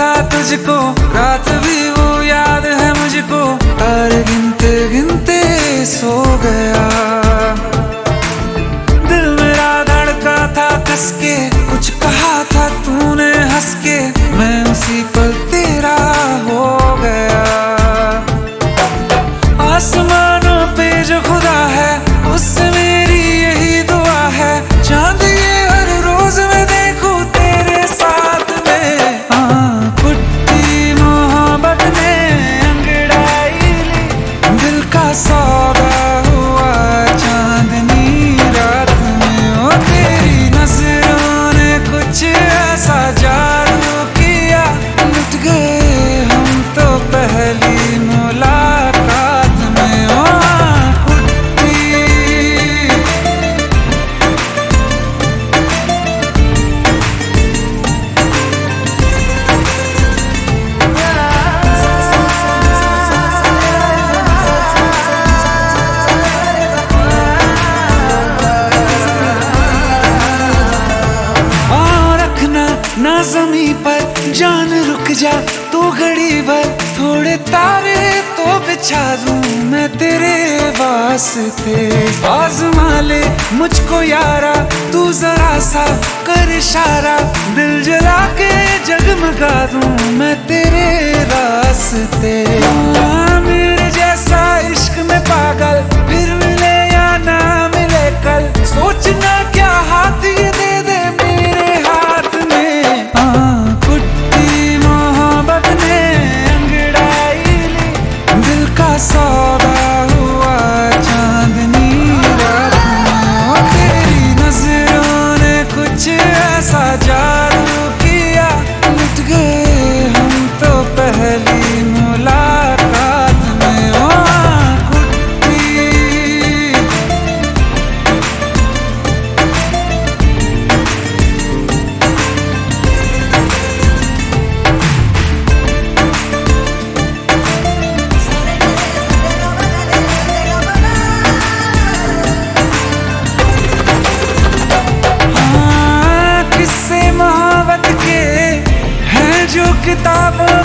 तुझको। रात भी वो याद है मुझको। तारे गिनते गिनते सो गया। दिल मेरा धड़का था कस के कुछ कहा था तूने हंस के मैं उसी पल तेरा हो गया। आसमानों जमी पर जान रुक जा, तू घड़ी भर थोड़े तारे तो बिछा दूँ मैं तेरे वास्ते। आजमा ले मुझको यारा, तू जरा सा कर इशारा, दिल जला के जगमगा दूँ मैं तेरे रास्ते। किताबों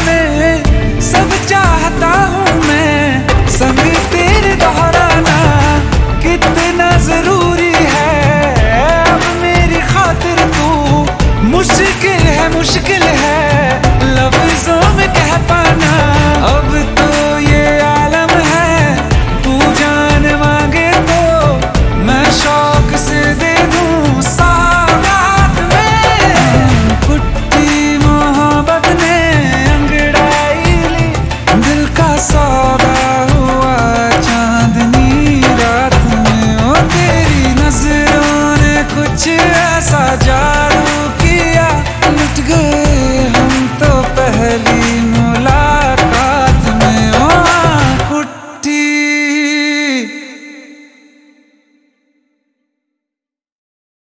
जादू किया मिट गया